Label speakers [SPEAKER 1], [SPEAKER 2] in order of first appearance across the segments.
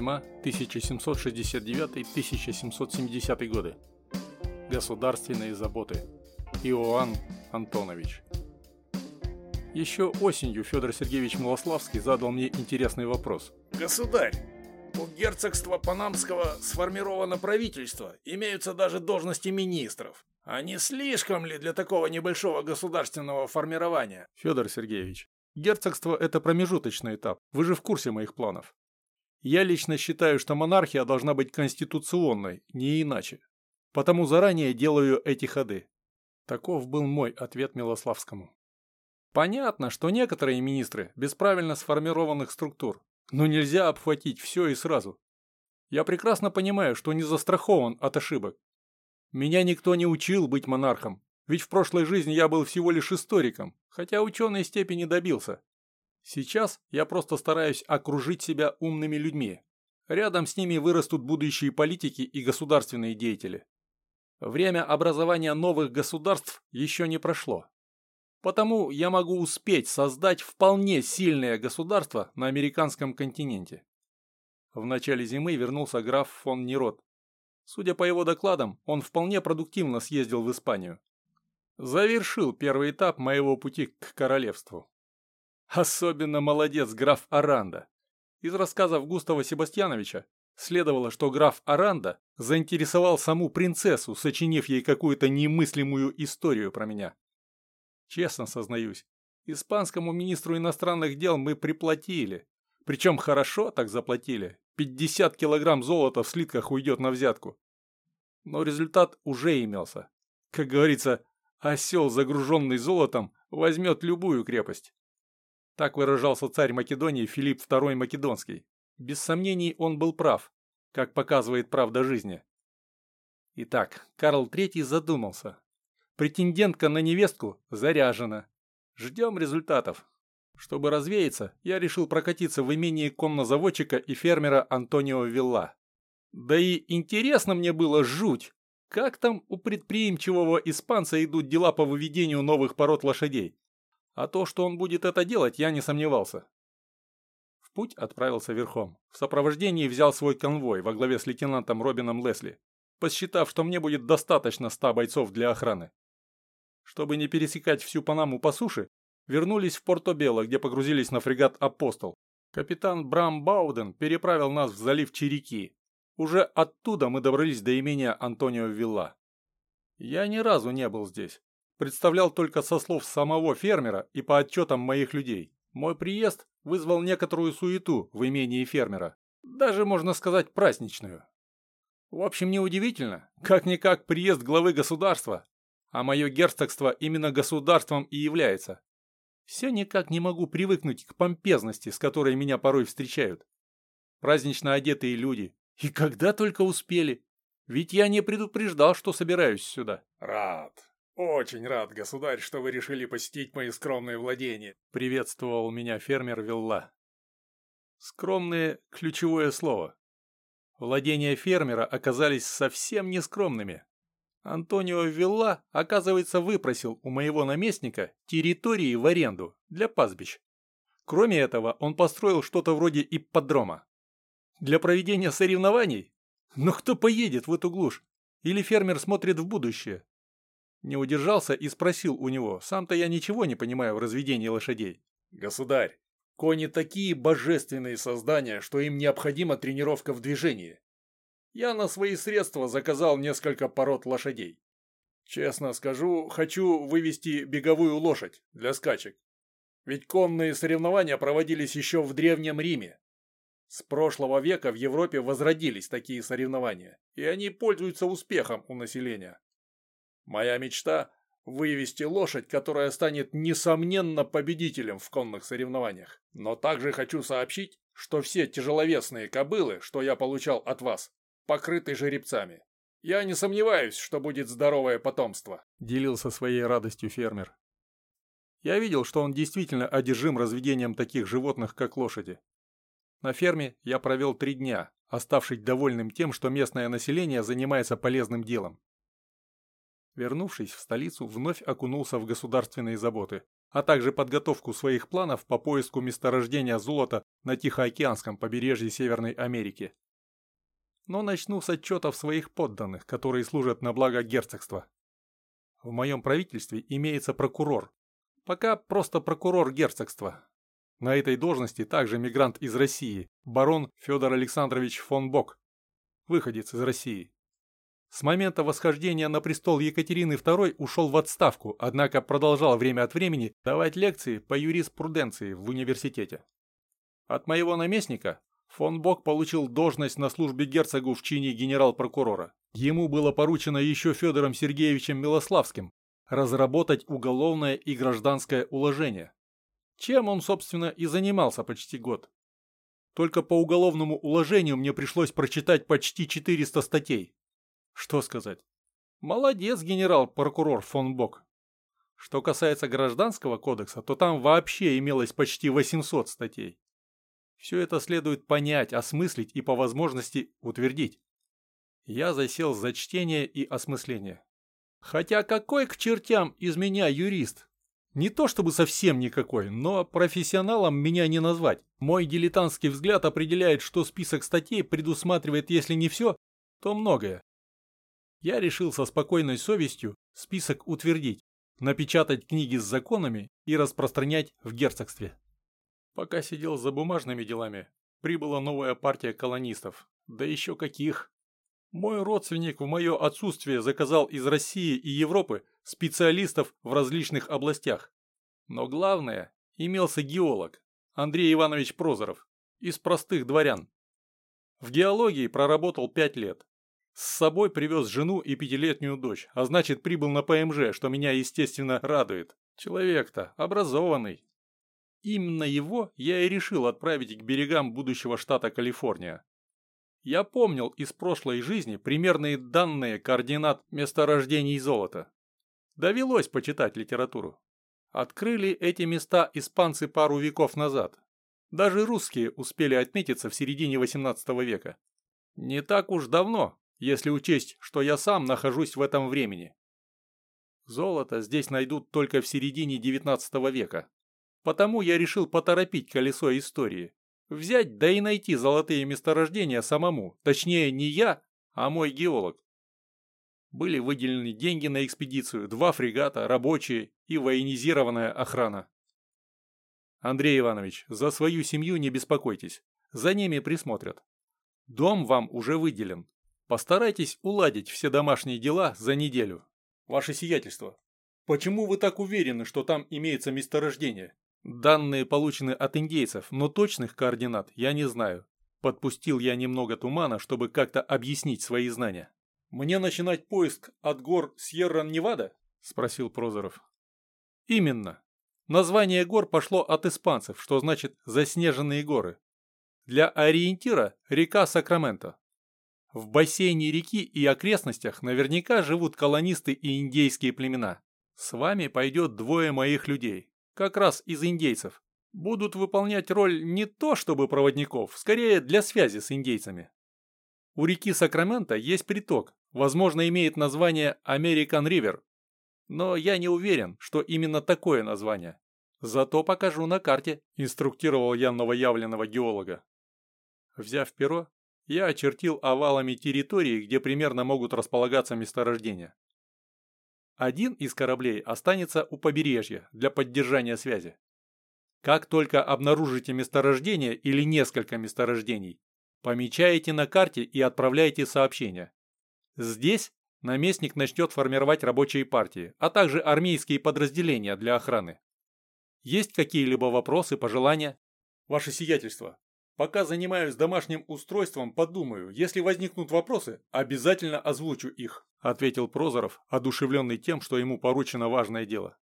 [SPEAKER 1] Зима 1769-1770 годы. Государственные заботы. Иоанн Антонович. Еще осенью Федор Сергеевич Малославский задал мне интересный вопрос.
[SPEAKER 2] Государь, у герцогства Панамского сформировано правительство, имеются даже должности министров. А не слишком ли для такого небольшого государственного формирования?
[SPEAKER 1] Федор Сергеевич, герцогство – это промежуточный этап. Вы же в курсе моих планов. Я лично считаю, что монархия должна быть конституционной, не иначе. Потому заранее делаю эти ходы. Таков был мой ответ Милославскому. Понятно, что некоторые министры без правильно сформированных структур, но нельзя обхватить все и сразу. Я прекрасно понимаю, что не застрахован от ошибок. Меня никто не учил быть монархом, ведь в прошлой жизни я был всего лишь историком, хотя ученой степени добился. Сейчас я просто стараюсь окружить себя умными людьми. Рядом с ними вырастут будущие политики и государственные деятели. Время образования новых государств еще не прошло. Потому я могу успеть создать вполне сильное государство на американском континенте. В начале зимы вернулся граф фон Нерот. Судя по его докладам, он вполне продуктивно съездил в Испанию. Завершил первый этап моего пути к королевству. Особенно молодец граф Аранда. Из рассказов Густава Себастьяновича следовало, что граф Аранда заинтересовал саму принцессу, сочинив ей какую-то немыслимую историю про меня. Честно сознаюсь, испанскому министру иностранных дел мы приплатили. Причем хорошо так заплатили. 50 килограмм золота в слитках уйдет на взятку. Но результат уже имелся. Как говорится, осел, загруженный золотом, возьмет любую крепость. Так выражался царь Македонии Филипп II Македонский. Без сомнений, он был прав, как показывает правда жизни. Итак, Карл III задумался. Претендентка на невестку заряжена. Ждем результатов. Чтобы развеяться, я решил прокатиться в имении коннозаводчика и фермера Антонио Вилла. Да и интересно мне было жуть, как там у предприимчивого испанца идут дела по выведению новых пород лошадей. А то, что он будет это делать, я не сомневался. В путь отправился верхом. В сопровождении взял свой конвой во главе с лейтенантом Робином Лесли, посчитав, что мне будет достаточно ста бойцов для охраны. Чтобы не пересекать всю Панаму по суше, вернулись в Порто-Бело, где погрузились на фрегат «Апостол». Капитан Брам Бауден переправил нас в залив Чирики. Уже оттуда мы добрались до имения Антонио Вилла. Я ни разу не был здесь, представлял только со слов самого фермера и по отчетам моих людей. Мой приезд вызвал некоторую суету в имении фермера, даже, можно сказать, праздничную. В общем, неудивительно, как-никак приезд главы государства, а мое герцогство именно государством и является. Все никак не могу привыкнуть к помпезности, с которой меня порой встречают. Празднично одетые люди. И когда только успели. Ведь я не предупреждал, что собираюсь сюда.
[SPEAKER 2] Рад, «Очень рад, государь, что вы решили посетить мои скромные владения», —
[SPEAKER 1] приветствовал меня фермер Вилла. Скромные – ключевое слово. Владения фермера оказались совсем не скромными. Антонио Вилла, оказывается, выпросил у моего наместника территории в аренду для пастбищ. Кроме этого, он построил что-то вроде ипподрома. Для проведения соревнований? Но кто поедет в эту глушь? Или фермер смотрит в будущее? Не удержался и спросил у него, сам-то я ничего не понимаю в разведении лошадей.
[SPEAKER 2] «Государь, кони такие божественные создания, что им необходима тренировка в движении. Я на свои средства заказал несколько пород лошадей. Честно скажу, хочу вывести беговую лошадь для скачек. Ведь конные соревнования проводились еще в Древнем Риме. С прошлого века в Европе возродились такие соревнования, и они пользуются успехом у населения. Моя мечта – вывести лошадь, которая станет несомненно победителем в конных соревнованиях. Но также хочу сообщить, что все тяжеловесные кобылы, что я получал от вас, покрыты жеребцами. Я не сомневаюсь, что будет здоровое потомство», –
[SPEAKER 1] делился своей радостью фермер. Я видел, что он действительно одержим разведением таких животных, как лошади. На ферме я провел три дня, оставшись довольным тем, что местное население занимается полезным делом. Вернувшись в столицу, вновь окунулся в государственные заботы. а также подготовку своих планов по поиску месторождения золота на Тихоокеанском побережье Северной Америки. Но начну с отчетов своих подданных, которые служат на благо герцогства. В моем правительстве имеется прокурор. Пока просто прокурор герцогства. На этой должности также мигрант из России, барон Федор Александрович фон Бок, выходец из России. С момента восхождения на престол Екатерины II ушел в отставку, однако продолжал время от времени давать лекции по юриспруденции в университете. От моего наместника фон Бок получил должность на службе герцогу в чине генерал-прокурора. Ему было поручено еще Федором Сергеевичем Милославским разработать уголовное и гражданское уложение. Чем он, собственно, и занимался почти год. Только по уголовному уложению мне пришлось прочитать почти 400 статей. Что сказать? Молодец, генерал-прокурор фон Бок. Что касается гражданского кодекса, то там вообще имелось почти 800 статей. Все это следует понять, осмыслить и по возможности утвердить. Я засел за чтение и осмысление. Хотя какой к чертям из меня юрист? Не то чтобы совсем никакой, но профессионалом меня не назвать. Мой дилетантский взгляд определяет, что список статей предусматривает, если не все, то многое я решил со спокойной совестью список утвердить, напечатать книги с законами и распространять в герцогстве. Пока сидел за бумажными делами, прибыла новая партия колонистов. Да еще каких! Мой родственник в мое отсутствие заказал из России и Европы специалистов в различных областях. Но главное, имелся геолог, Андрей Иванович Прозоров, из простых дворян. В геологии проработал пять лет. С собой привез жену и пятилетнюю дочь, а значит прибыл на ПМЖ, что меня, естественно, радует. Человек-то образованный. Именно его я и решил отправить к берегам будущего штата Калифорния. Я помнил из прошлой жизни примерные данные координат месторождений золота. Довелось почитать литературу. Открыли эти места испанцы пару веков назад. Даже русские успели отметиться в середине 18 века. Не так уж давно, если учесть, что я сам нахожусь в этом времени. Золото здесь найдут только в середине 19 века. Потому я решил поторопить колесо истории. Взять да и найти золотые месторождения самому, точнее не я, а мой геолог. Были выделены деньги на экспедицию, два фрегата, рабочие и военизированная охрана. Андрей Иванович, за свою семью не беспокойтесь, за ними присмотрят. Дом вам уже выделен, Постарайтесь уладить все домашние дела за неделю. Ваше сиятельство, почему вы так уверены, что там имеется месторождение? Данные получены от индейцев, но точных координат я не знаю. Подпустил я немного тумана, чтобы как-то объяснить свои знания. «Мне начинать поиск от гор Сьерра-Невада?» – спросил Прозоров. «Именно. Название гор пошло от испанцев, что значит «заснеженные горы». Для ориентира – река Сакраменто. В бассейне реки и окрестностях наверняка живут колонисты и индейские племена. С вами пойдет двое моих людей, как раз из индейцев. Будут выполнять роль не то чтобы проводников, скорее для связи с индейцами. У реки Сакраменто есть приток, возможно имеет название American River. Но я не уверен, что именно такое название. Зато покажу на карте, инструктировал я новоявленного геолога. Взяв перо, я очертил овалами территории, где примерно могут располагаться месторождения. Один из кораблей останется у побережья для поддержания связи. Как только обнаружите месторождение или несколько месторождений, помечаете на карте и отправляете сообщение. Здесь наместник начнет формировать рабочие партии, а также армейские подразделения для охраны. Есть какие-либо вопросы, пожелания? Ваше сиятельство, Пока занимаюсь домашним устройством, подумаю. Если возникнут вопросы, обязательно озвучу их», – ответил Прозоров, одушевленный тем, что ему поручено важное дело.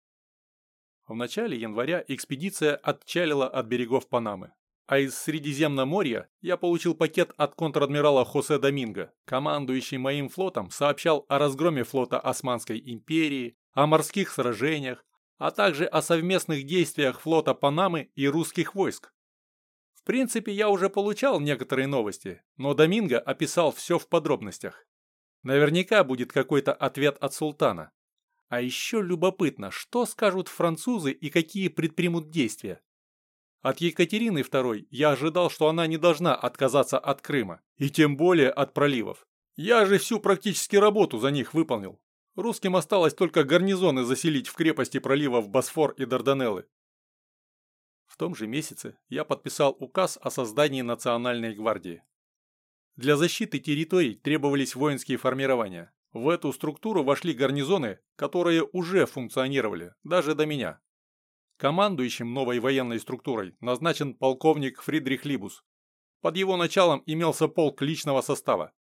[SPEAKER 1] В начале января экспедиция отчалила от берегов Панамы. А из Средиземноморья я получил пакет от контр-адмирала Хосе Доминго. Командующий моим флотом сообщал о разгроме флота Османской империи, о морских сражениях, а также о совместных действиях флота Панамы и русских войск принципе, я уже получал некоторые новости, но Доминго описал все в подробностях. Наверняка будет какой-то ответ от султана. А еще любопытно, что скажут французы и какие предпримут действия. От Екатерины II я ожидал, что она не должна отказаться от Крыма, и тем более от проливов. Я же всю практически работу за них выполнил. Русским осталось только гарнизоны заселить в крепости проливов Босфор и Дарданеллы. В том же месяце я подписал указ о создании Национальной гвардии. Для защиты территорий требовались воинские формирования. В эту структуру вошли гарнизоны, которые уже функционировали, даже до меня. Командующим новой военной структурой назначен полковник Фридрих Либус. Под его началом имелся полк личного состава.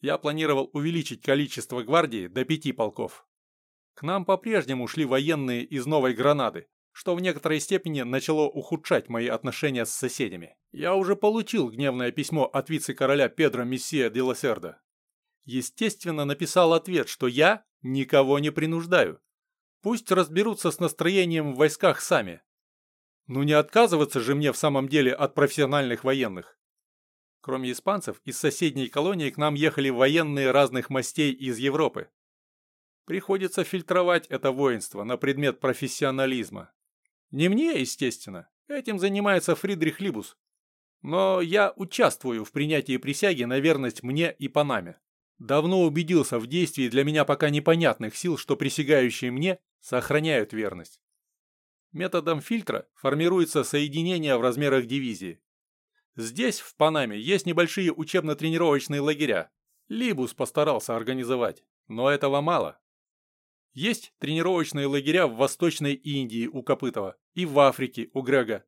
[SPEAKER 1] Я планировал увеличить количество гвардии до пяти полков. К нам по-прежнему шли военные из Новой Гранады, что в некоторой степени начало ухудшать мои отношения с соседями. Я уже получил гневное письмо от вице-короля Педро Мессия де Лосердо. Естественно, написал ответ, что я никого не принуждаю, Пусть разберутся с настроением в войсках сами. Ну не отказываться же мне в самом деле от профессиональных военных. Кроме испанцев, из соседней колонии к нам ехали военные разных мастей из Европы. Приходится фильтровать это воинство на предмет профессионализма. Не мне, естественно, этим занимается Фридрих Либус. Но я участвую в принятии присяги на верность мне и Панаме. Давно убедился в действии для меня пока непонятных сил, что присягающие мне сохраняют верность. Методом фильтра формируется соединение в размерах дивизии. Здесь, в Панаме, есть небольшие учебно-тренировочные лагеря. Либус постарался организовать, но этого мало. Есть тренировочные лагеря в Восточной Индии у Копытова и в Африке у Грега.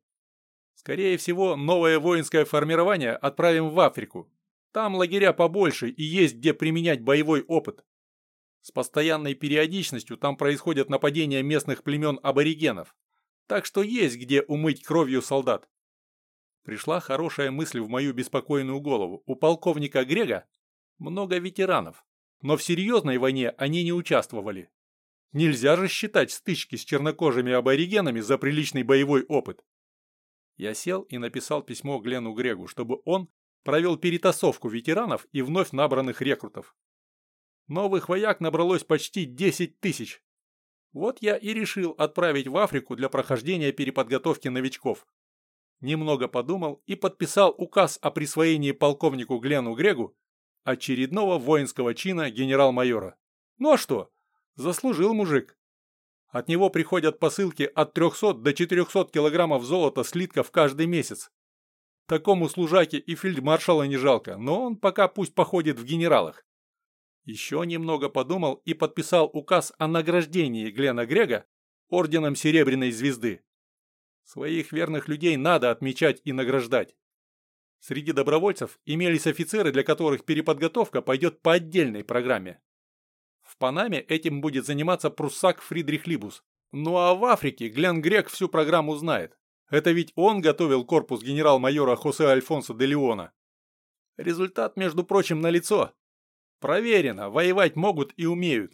[SPEAKER 1] Скорее всего, новое воинское формирование отправим в Африку, там лагеря побольше и есть где применять боевой опыт. С постоянной периодичностью там происходят нападения местных племен аборигенов. Так что есть где умыть кровью солдат. Пришла хорошая мысль в мою беспокойную голову. У полковника Грега много ветеранов, но в серьезной войне они не участвовали. Нельзя же считать стычки с чернокожими аборигенами за приличный боевой опыт. Я сел и написал письмо Глену Грегу, чтобы он провел перетасовку ветеранов и вновь набранных рекрутов. Новых вояк набралось почти 10 тысяч. Вот я и решил отправить в Африку для прохождения переподготовки новичков. Немного подумал и подписал указ о присвоении полковнику Глену Грегу очередного воинского чина генерал-майора. Ну а что? Заслужил мужик. От него приходят посылки от 300 до 400 килограммов золота слитков каждый месяц. Такому служаке и фельдмаршала не жалко, но он пока пусть походит в генералах. Еще немного подумал и подписал указ о награждении Глена Грега орденом Серебряной Звезды. Своих верных людей надо отмечать и награждать. Среди добровольцев имелись офицеры, для которых переподготовка пойдет по отдельной программе. В Панаме этим будет заниматься пруссак Фридрих Либус. Ну а в Африке Глен Грег всю программу знает. Это ведь он готовил корпус генерал-майора Хосе Альфонсо де Леона. Результат, между прочим, налицо. Проверено, воевать могут и умеют.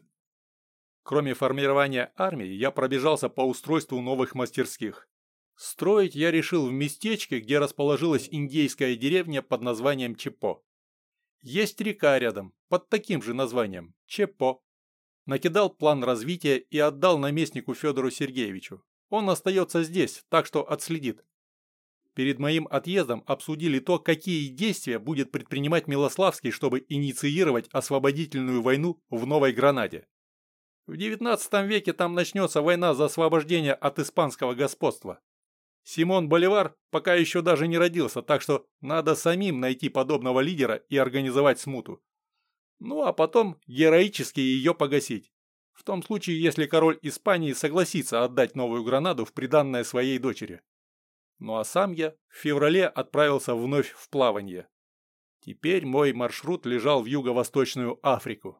[SPEAKER 1] Кроме формирования армии, я пробежался по устройству новых мастерских. Строить я решил в местечке, где расположилась индейская деревня под названием Чепо. Есть река рядом, под таким же названием – Чепо. Накидал план развития и отдал наместнику Федору Сергеевичу. Он остается здесь, так что отследит. Перед моим отъездом обсудили то, какие действия будет предпринимать Милославский, чтобы инициировать освободительную войну в Новой Гранаде. В XIX веке там начнется война за освобождение от испанского господства. Симон Боливар пока еще даже не родился, так что надо самим найти подобного лидера и организовать смуту. Ну а потом героически ее погасить. В том случае, если король Испании согласится отдать Новую Гранаду в приданное своей дочери. Ну а сам я в феврале отправился вновь в плавание. Теперь мой маршрут лежал в юго-восточную Африку.